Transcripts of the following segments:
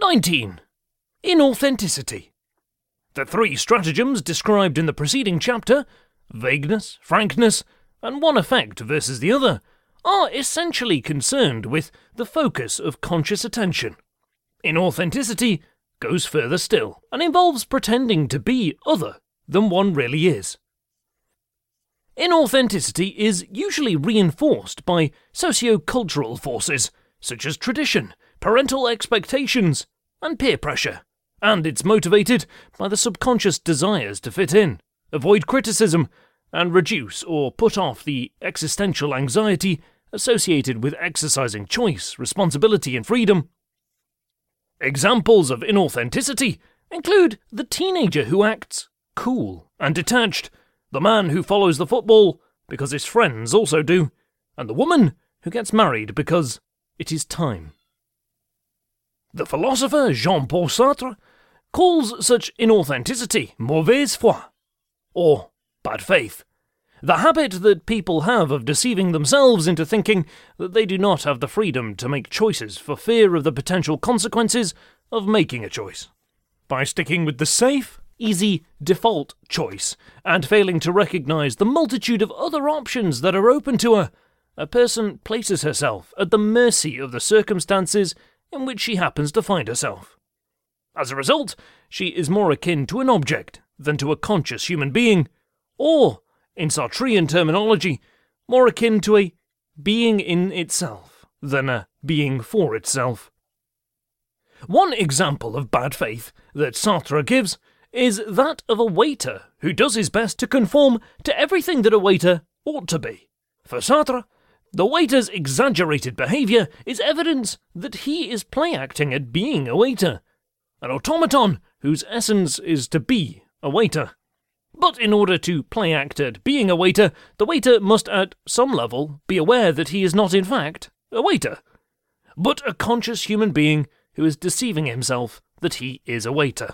19. Inauthenticity. The three stratagems described in the preceding chapter vagueness, frankness, and one effect versus the other are essentially concerned with the focus of conscious attention. Inauthenticity goes further still and involves pretending to be other than one really is. Inauthenticity is usually reinforced by socio-cultural forces such as tradition, parental expectations, and peer pressure, and it's motivated by the subconscious desires to fit in, avoid criticism, and reduce or put off the existential anxiety associated with exercising choice, responsibility, and freedom. Examples of inauthenticity include the teenager who acts cool and detached, the man who follows the football because his friends also do, and the woman who gets married because it is time. The philosopher Jean Paul Sartre calls such inauthenticity mauvaise foi, or bad faith, the habit that people have of deceiving themselves into thinking that they do not have the freedom to make choices for fear of the potential consequences of making a choice. By sticking with the safe, easy default choice and failing to recognize the multitude of other options that are open to her, a person places herself at the mercy of the circumstances in which she happens to find herself. As a result, she is more akin to an object than to a conscious human being, or, in Sartrean terminology, more akin to a being in itself than a being for itself. One example of bad faith that Sartre gives is that of a waiter who does his best to conform to everything that a waiter ought to be. For Sartre, the waiter's exaggerated behaviour is evidence that he is play acting at being a waiter, an automaton whose essence is to be a waiter. But in order to play act at being a waiter, the waiter must at some level be aware that he is not in fact a waiter, but a conscious human being who is deceiving himself that he is a waiter.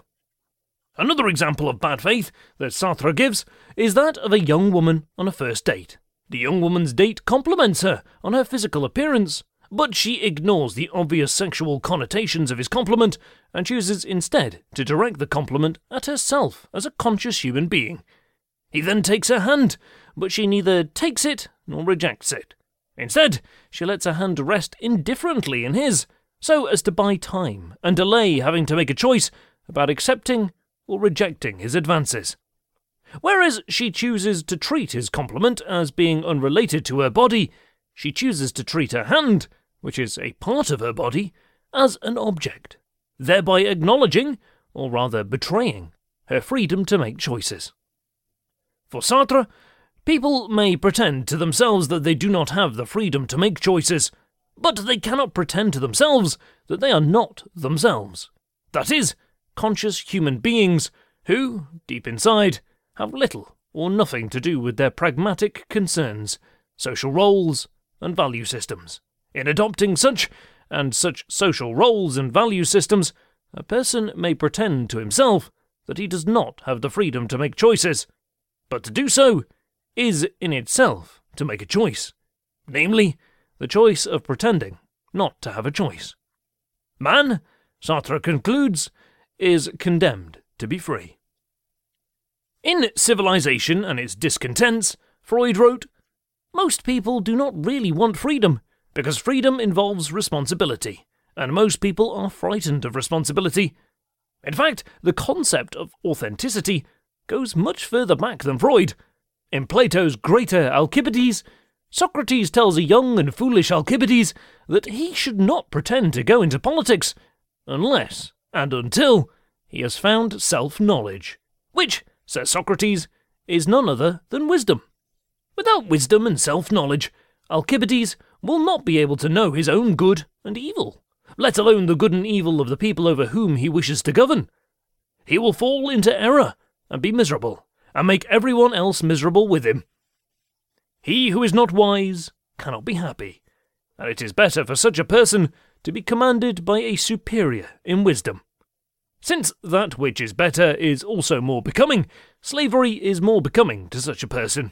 Another example of bad faith that Sartre gives is that of a young woman on a first date. The young woman's date compliments her on her physical appearance, but she ignores the obvious sexual connotations of his compliment and chooses instead to direct the compliment at herself as a conscious human being. He then takes her hand, but she neither takes it nor rejects it. Instead, she lets her hand rest indifferently in his, so as to buy time and delay having to make a choice about accepting or rejecting his advances. Whereas she chooses to treat his compliment as being unrelated to her body, she chooses to treat her hand, which is a part of her body, as an object, thereby acknowledging, or rather betraying, her freedom to make choices. For Sartre, people may pretend to themselves that they do not have the freedom to make choices, but they cannot pretend to themselves that they are not themselves. That is, conscious human beings who, deep inside, have little or nothing to do with their pragmatic concerns, social roles, and value systems. In adopting such and such social roles and value systems, a person may pretend to himself that he does not have the freedom to make choices, but to do so is in itself to make a choice, namely, the choice of pretending not to have a choice. Man, Sartre concludes, is condemned to be free. In Civilization and its Discontents, Freud wrote, Most people do not really want freedom, because freedom involves responsibility, and most people are frightened of responsibility. In fact, the concept of authenticity goes much further back than Freud. In Plato's Greater Alcibiades, Socrates tells a young and foolish Alcibiades that he should not pretend to go into politics unless and until he has found self knowledge, which, says Socrates, is none other than wisdom. Without wisdom and self knowledge, Alcibiades will not be able to know his own good and evil, let alone the good and evil of the people over whom he wishes to govern. He will fall into error and be miserable, and make everyone else miserable with him. He who is not wise cannot be happy, and it is better for such a person to be commanded by a superior in wisdom. Since that which is better is also more becoming, slavery is more becoming to such a person.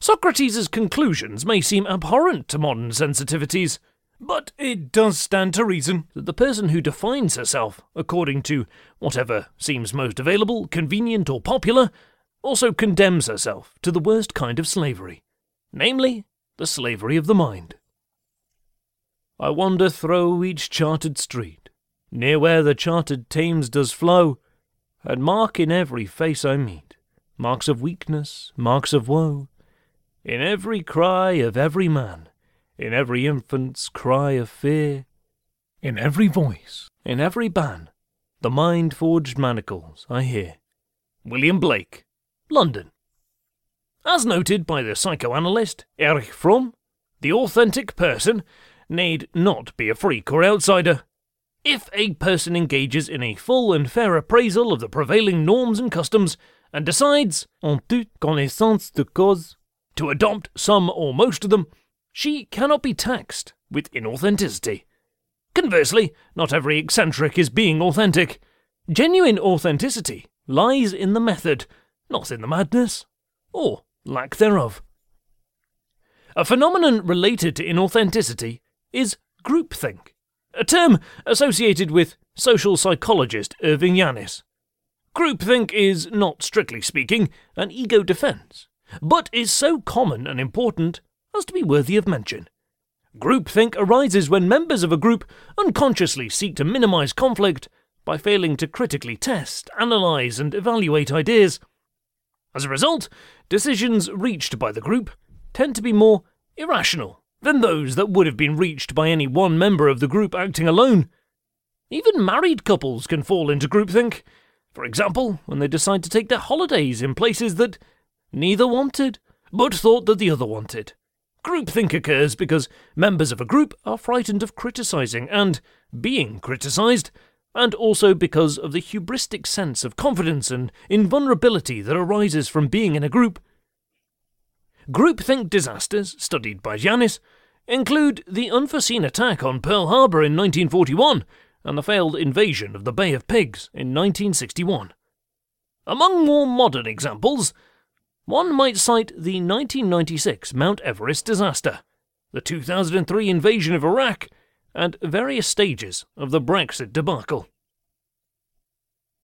Socrates' conclusions may seem abhorrent to modern sensitivities, But it does stand to reason that the person who defines herself according to whatever seems most available, convenient, or popular also condemns herself to the worst kind of slavery, namely, the slavery of the mind. I wander through each charted street, near where the charted Thames does flow, and mark in every face I meet marks of weakness, marks of woe, in every cry of every man, in every infant's cry of fear, in every voice, in every ban, the mind forged manacles I hear. William Blake, London. As noted by the psychoanalyst Erich Fromm, the authentic person need not be a freak or outsider. If a person engages in a full and fair appraisal of the prevailing norms and customs and decides, en toute connaissance de cause, to adopt some or most of them, she cannot be taxed with inauthenticity. Conversely, not every eccentric is being authentic. Genuine authenticity lies in the method, not in the madness, or lack thereof. A phenomenon related to inauthenticity is groupthink, a term associated with social psychologist Irving Yannis. Groupthink is, not strictly speaking, an ego defense, but is so common and important as to be worthy of mention. Groupthink arises when members of a group unconsciously seek to minimize conflict by failing to critically test, analyze, and evaluate ideas. As a result, decisions reached by the group tend to be more irrational than those that would have been reached by any one member of the group acting alone. Even married couples can fall into groupthink. For example, when they decide to take their holidays in places that neither wanted, but thought that the other wanted. Groupthink occurs because members of a group are frightened of criticizing and being criticized, and also because of the hubristic sense of confidence and invulnerability that arises from being in a group Groupthink disasters, studied by Yannis, include the unforeseen attack on Pearl Harbor in 1941 and the failed invasion of the Bay of Pigs in 1961. Among more modern examples, one might cite the 1996 Mount Everest disaster, the 2003 invasion of Iraq, and various stages of the Brexit debacle.